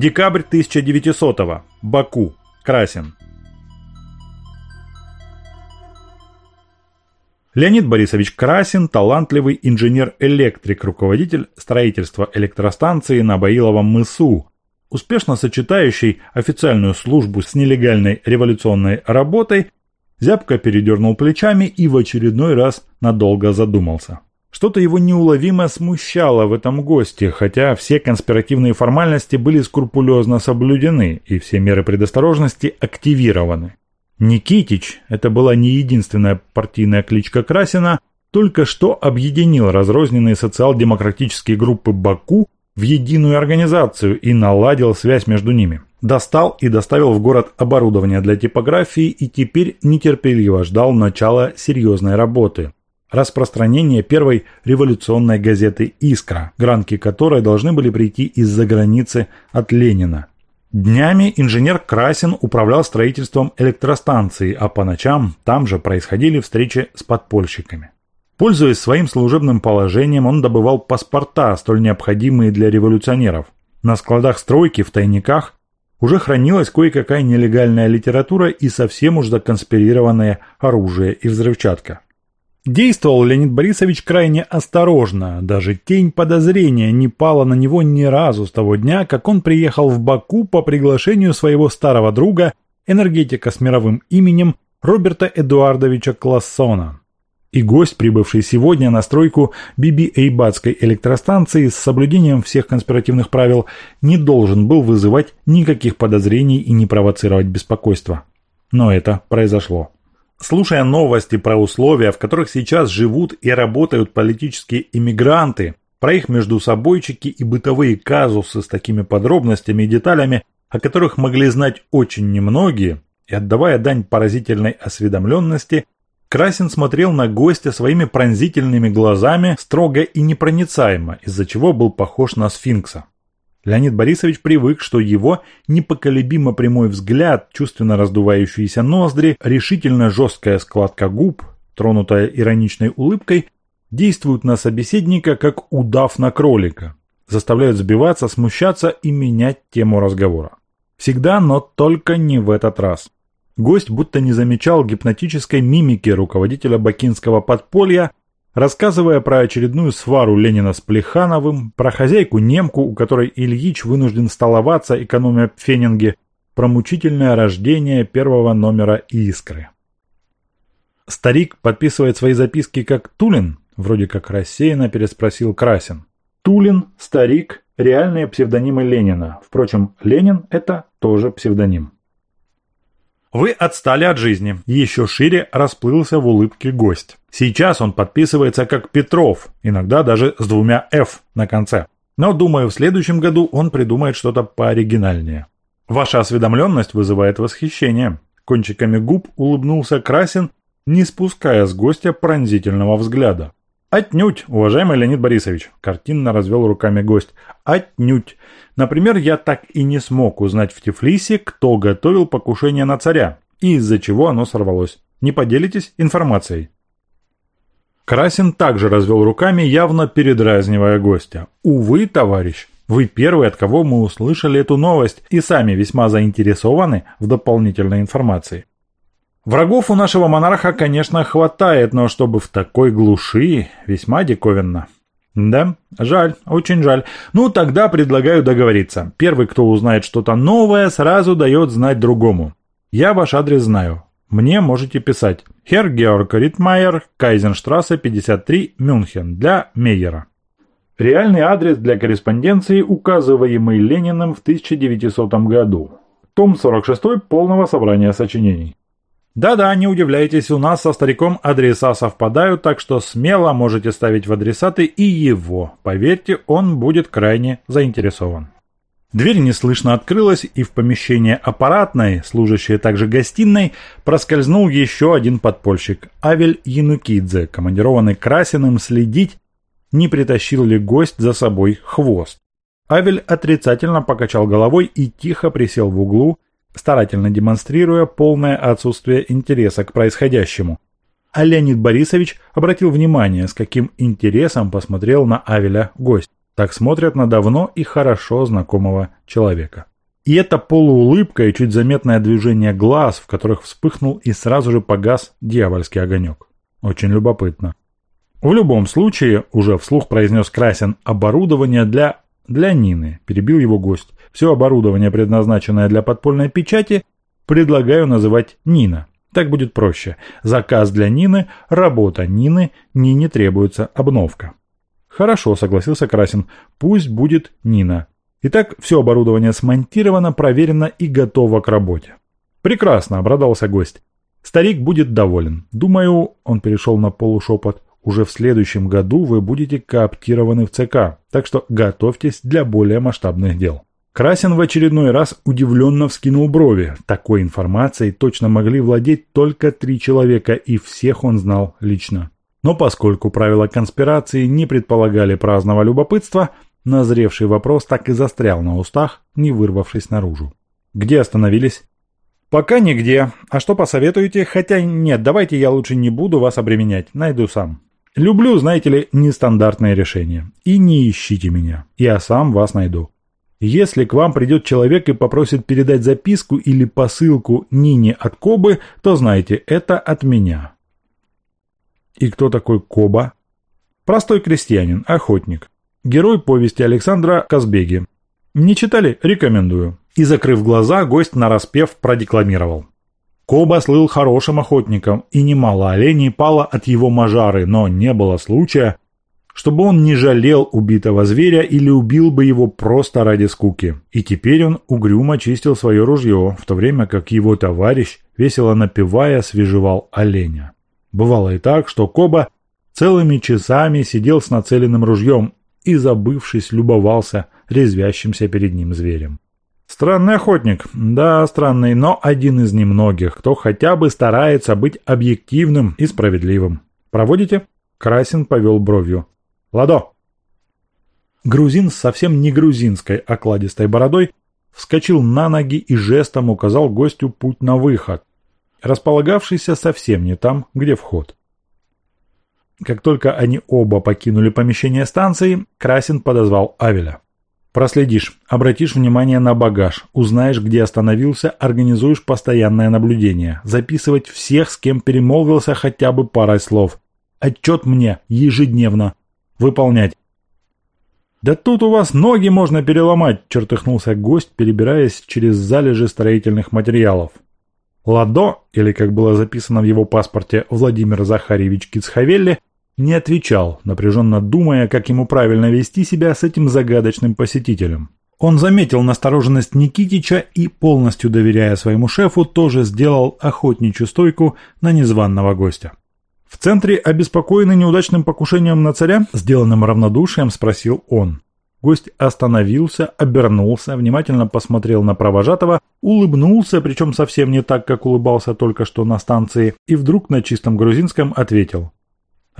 Декабрь 1900-го. Баку. Красин. Леонид Борисович Красин – талантливый инженер-электрик, руководитель строительства электростанции на Баиловом мысу, успешно сочетающий официальную службу с нелегальной революционной работой, зябко передернул плечами и в очередной раз надолго задумался. Что-то его неуловимо смущало в этом госте, хотя все конспиративные формальности были скрупулезно соблюдены и все меры предосторожности активированы. Никитич, это была не единственная партийная кличка Красина, только что объединил разрозненные социал-демократические группы Баку в единую организацию и наладил связь между ними. Достал и доставил в город оборудование для типографии и теперь нетерпеливо ждал начала серьезной работы. Распространение первой революционной газеты «Искра», гранки которой должны были прийти из-за границы от Ленина. Днями инженер Красин управлял строительством электростанции, а по ночам там же происходили встречи с подпольщиками. Пользуясь своим служебным положением, он добывал паспорта, столь необходимые для революционеров. На складах стройки в тайниках уже хранилась кое-какая нелегальная литература и совсем уж законспирированное оружие и взрывчатка. Действовал Леонид Борисович крайне осторожно, даже тень подозрения не пала на него ни разу с того дня, как он приехал в Баку по приглашению своего старого друга, энергетика с мировым именем Роберта Эдуардовича Классона. И гость, прибывший сегодня на стройку Биби-Эйбатской электростанции с соблюдением всех конспиративных правил, не должен был вызывать никаких подозрений и не провоцировать беспокойства. Но это произошло. Слушая новости про условия, в которых сейчас живут и работают политические иммигранты, про их междусобойчики и бытовые казусы с такими подробностями и деталями, о которых могли знать очень немногие, и отдавая дань поразительной осведомленности, Красин смотрел на гостя своими пронзительными глазами строго и непроницаемо, из-за чего был похож на сфинкса. Леонид Борисович привык, что его непоколебимо прямой взгляд, чувственно раздувающиеся ноздри, решительно жесткая складка губ, тронутая ироничной улыбкой, действуют на собеседника как удав на кролика, заставляют сбиваться, смущаться и менять тему разговора. Всегда, но только не в этот раз. Гость будто не замечал гипнотической мимики руководителя бакинского подполья, Рассказывая про очередную свару Ленина с Плехановым, про хозяйку-немку, у которой Ильич вынужден столоваться, экономя фенинги, про мучительное рождение первого номера «Искры». Старик подписывает свои записки как Тулин, вроде как рассеянно переспросил Красин. Тулин, старик, реальные псевдонимы Ленина. Впрочем, Ленин – это тоже псевдоним. Вы отстали от жизни. Еще шире расплылся в улыбке гость. Сейчас он подписывается как Петров, иногда даже с двумя «Ф» на конце. Но, думаю, в следующем году он придумает что-то пооригинальнее. Ваша осведомленность вызывает восхищение. Кончиками губ улыбнулся Красин, не спуская с гостя пронзительного взгляда. «Отнюдь, уважаемый Леонид Борисович», – картинно развел руками гость. «Отнюдь. Например, я так и не смог узнать в Тифлисе, кто готовил покушение на царя и из-за чего оно сорвалось. Не поделитесь информацией?» Красин также развел руками, явно передразнивая гостя. «Увы, товарищ, вы первый, от кого мы услышали эту новость, и сами весьма заинтересованы в дополнительной информации. Врагов у нашего монарха, конечно, хватает, но чтобы в такой глуши, весьма диковинно. Да, жаль, очень жаль. Ну, тогда предлагаю договориться. Первый, кто узнает что-то новое, сразу дает знать другому. Я ваш адрес знаю. Мне можете писать. Хер Георг Ритмайер, Кайзенштрассе, 53, Мюнхен, для Мейера. Реальный адрес для корреспонденции, указываемый Лениным в 1900 году. Том 46 полного собрания сочинений. Да-да, не удивляйтесь, у нас со стариком адреса совпадают, так что смело можете ставить в адресаты и его. Поверьте, он будет крайне заинтересован. Дверь неслышно открылась, и в помещение аппаратной, служащей также гостиной, проскользнул еще один подпольщик – Авель Янукидзе, командированный Красиным следить, не притащил ли гость за собой хвост. Авель отрицательно покачал головой и тихо присел в углу, старательно демонстрируя полное отсутствие интереса к происходящему. А Леонид Борисович обратил внимание, с каким интересом посмотрел на Авеля гость. Так смотрят на давно и хорошо знакомого человека. И это полуулыбка и чуть заметное движение глаз, в которых вспыхнул и сразу же погас дьявольский огонек. Очень любопытно. В любом случае, уже вслух произнес Красин, оборудование для... для Нины, перебил его гость. Все оборудование, предназначенное для подпольной печати, предлагаю называть Нина. Так будет проще. Заказ для Нины, работа Нины, Нине требуется обновка. Хорошо, согласился Красин. Пусть будет Нина. Итак, все оборудование смонтировано, проверено и готово к работе. Прекрасно, обрадовался гость. Старик будет доволен. Думаю, он перешел на полушепот, уже в следующем году вы будете кооптированы в ЦК, так что готовьтесь для более масштабных дел. Красин в очередной раз удивленно вскинул брови. Такой информацией точно могли владеть только три человека, и всех он знал лично. Но поскольку правила конспирации не предполагали праздного любопытства, назревший вопрос так и застрял на устах, не вырвавшись наружу. «Где остановились?» «Пока нигде. А что посоветуете? Хотя нет, давайте я лучше не буду вас обременять, найду сам». «Люблю, знаете ли, нестандартные решения. И не ищите меня. Я сам вас найду. Если к вам придет человек и попросит передать записку или посылку Нине от Кобы, то знайте, это от меня. И кто такой Коба? Простой крестьянин, охотник. Герой повести Александра Казбеги. Не читали? Рекомендую. И закрыв глаза, гость нараспев продекламировал. Коба слыл хорошим охотником, и немало оленей пало от его мажары, но не было случая, чтобы он не жалел убитого зверя или убил бы его просто ради скуки. И теперь он угрюмо чистил свое ружье, в то время как его товарищ, весело напевая, свежевал оленя. Бывало и так, что Коба целыми часами сидел с нацеленным ружьем и, забывшись, любовался резвящимся перед ним зверем. Странный охотник, да, странный, но один из немногих, кто хотя бы старается быть объективным и справедливым. Проводите? Красин повел бровью. Ладо!» Грузин с совсем не грузинской окладистой бородой вскочил на ноги и жестом указал гостю путь на выход, располагавшийся совсем не там, где вход. Как только они оба покинули помещение станции, Красин подозвал Авеля. «Проследишь, обратишь внимание на багаж, узнаешь, где остановился, организуешь постоянное наблюдение, записывать всех, с кем перемолвился хотя бы парой слов. Отчет мне ежедневно, Выполнять. «Да тут у вас ноги можно переломать!» – чертыхнулся гость, перебираясь через залежи строительных материалов. Ладо, или как было записано в его паспорте Владимир Захарьевич Кицхавелли, не отвечал, напряженно думая, как ему правильно вести себя с этим загадочным посетителем. Он заметил настороженность Никитича и, полностью доверяя своему шефу, тоже сделал охотничью стойку на незваного гостя. В центре, обеспокоенный неудачным покушением на царя, сделанным равнодушием, спросил он. Гость остановился, обернулся, внимательно посмотрел на провожатого, улыбнулся, причем совсем не так, как улыбался только что на станции, и вдруг на чистом грузинском ответил.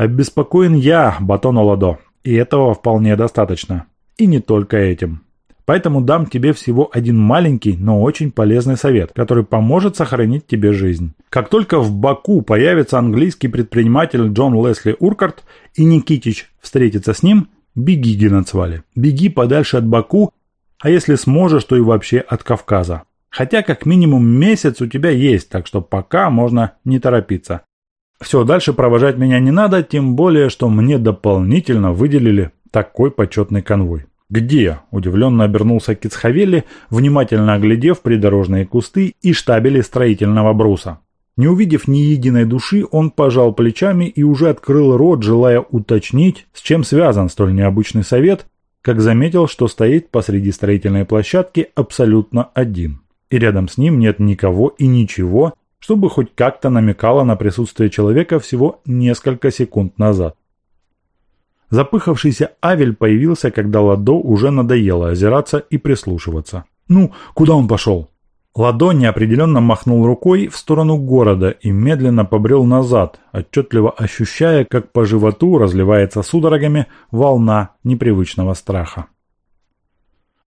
«Обеспокоен я, Батон Оладо, и этого вполне достаточно. И не только этим. Поэтому дам тебе всего один маленький, но очень полезный совет, который поможет сохранить тебе жизнь. Как только в Баку появится английский предприниматель Джон Лесли Уркарт и Никитич встретится с ним, беги, Геноцвали. Беги подальше от Баку, а если сможешь, то и вообще от Кавказа. Хотя как минимум месяц у тебя есть, так что пока можно не торопиться. Все, дальше провожать меня не надо, тем более, что мне дополнительно выделили такой почетный конвой. «Где?» – удивленно обернулся Кицхавелли, внимательно оглядев придорожные кусты и штабели строительного бруса. Не увидев ни единой души, он пожал плечами и уже открыл рот, желая уточнить, с чем связан столь необычный совет, как заметил, что стоит посреди строительной площадки абсолютно один. И рядом с ним нет никого и ничего, чтобы хоть как-то намекало на присутствие человека всего несколько секунд назад. Запыхавшийся Авель появился, когда Ладо уже надоело озираться и прислушиваться. «Ну, куда он пошел?» Ладо неопределенно махнул рукой в сторону города и медленно побрел назад, отчетливо ощущая, как по животу разливается судорогами волна непривычного страха.